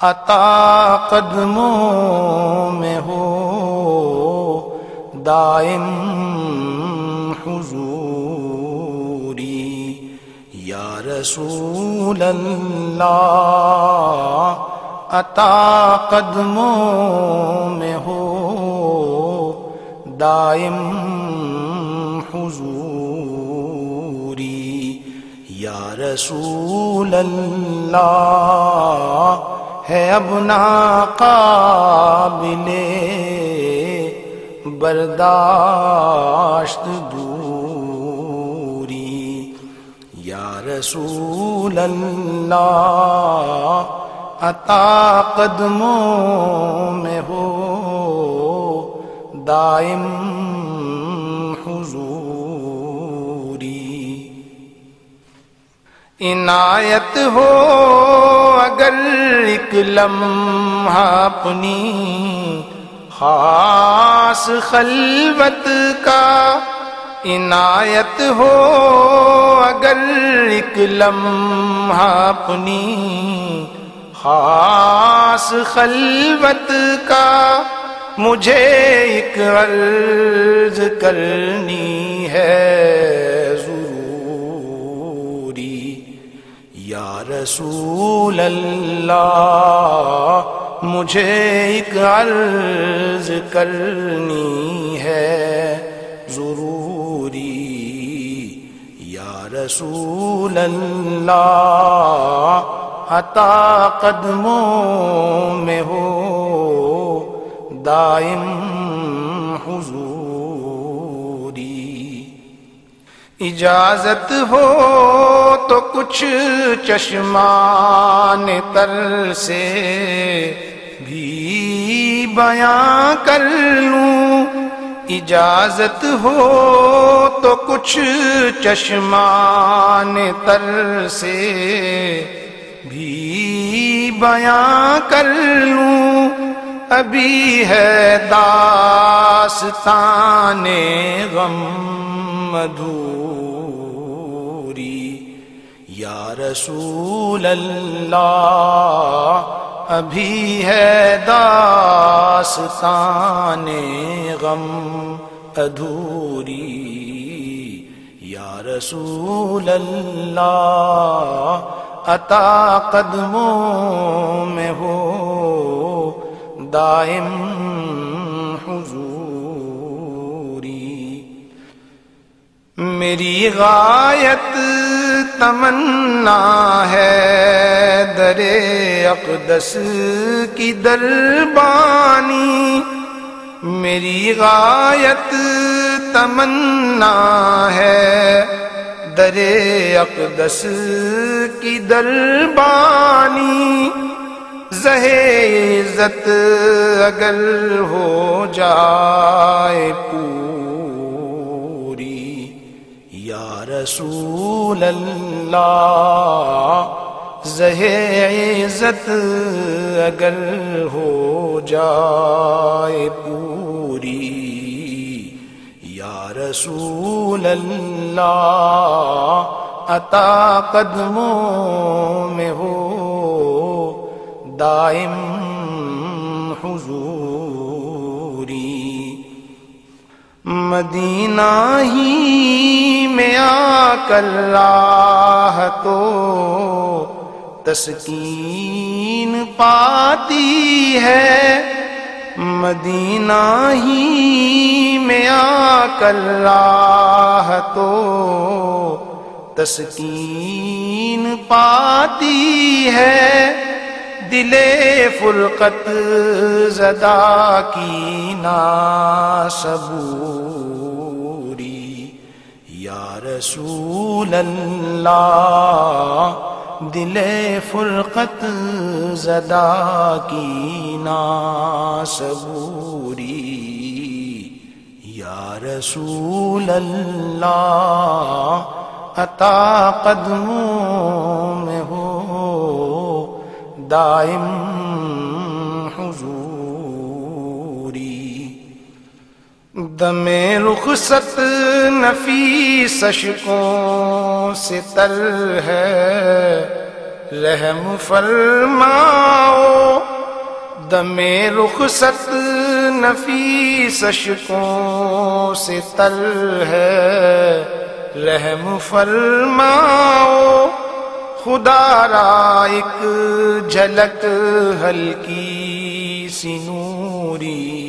عطا قدموں میں ہو دائم حضوری۔ یا رسول اللہ، عطا قدموں میں ہو دائم حضوری۔ یا رسول اللہ ہے اب ناقابل برداشت دوری۔ یا رسول اللہ، عطا قدموں میں ہو۔ دائم حضوری۔ عنایت ہو۔ ایک لمحہ اپنی خاص خلوت کا عنایت ہو، اگر ایک لمحہ اپنی خاص خلوت کا مجھے ایک عرض کرنی ہے ضروری۔ یا رسول اللہ، مجھے ایک عرض کرنی ہے۔ ضروری، یا رسول اللہ، عطا قدموں میں ہو، دائم اجازت ہو تو کچھ چشمان تر سے بھی بیاں کر لوں۔ اجازت ہو تو کچھ چشمان تر سے بھی بیاں کر لوں۔ ابھی ہے داستان غم۔ مدھوری یا رسول اللہ، ابھی ہے داستان غم ادھوری۔ یا رسول اللہ، عطا قدموں میں ہو دائم حضوری میری غایت تمنا ہے در اقدس کی دربانی۔ میری غایت تمنا ہے در اقدس کی دربانی۔ عزت اگر ہو جائے پوری یا رسول اللہ عزت اگر ہو جائے پوری۔ یا رسول اللہ، عطا قدموں میں ہو دائم حضوری۔ مدینہ ہی آ تو تسکین پاتی ہے۔ مدینہ ہی میں آ کر راہ تو تسکین پاتی ہے۔ دل فرقت زدہ کی ناسبوری یا رسول اللہ، دل فرقت زدہ کی ناسبوری۔ یا رسول اللہ، عطا قدموں میں ہو، دائم حضوری دم رخصت نفیس اشکوں سے تر ہے۔ رحم فرماؤ۔ دم رخصت نفیس اشکوں سے تل ہے۔ رحم فرماؤ۔ خدا را ایک جھلک ہلکی سی نوری۔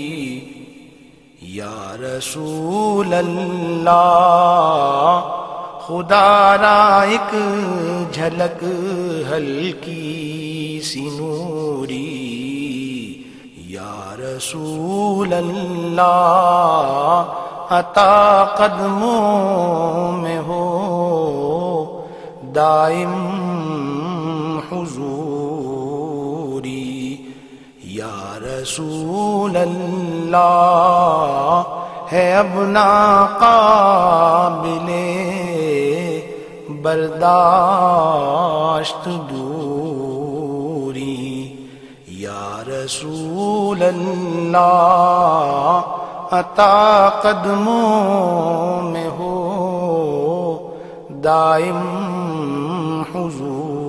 یا رسول اللہ، خدا را ایک جھلک ہلکی سی نوری۔ یا رسول اللہ، عطا قدموں میں ہو، دائم رسول اللہ ہے اب ناقابل برداشت دوری۔ یا رسول اللہ، عطا قدموں میں ہو دائم حضور۔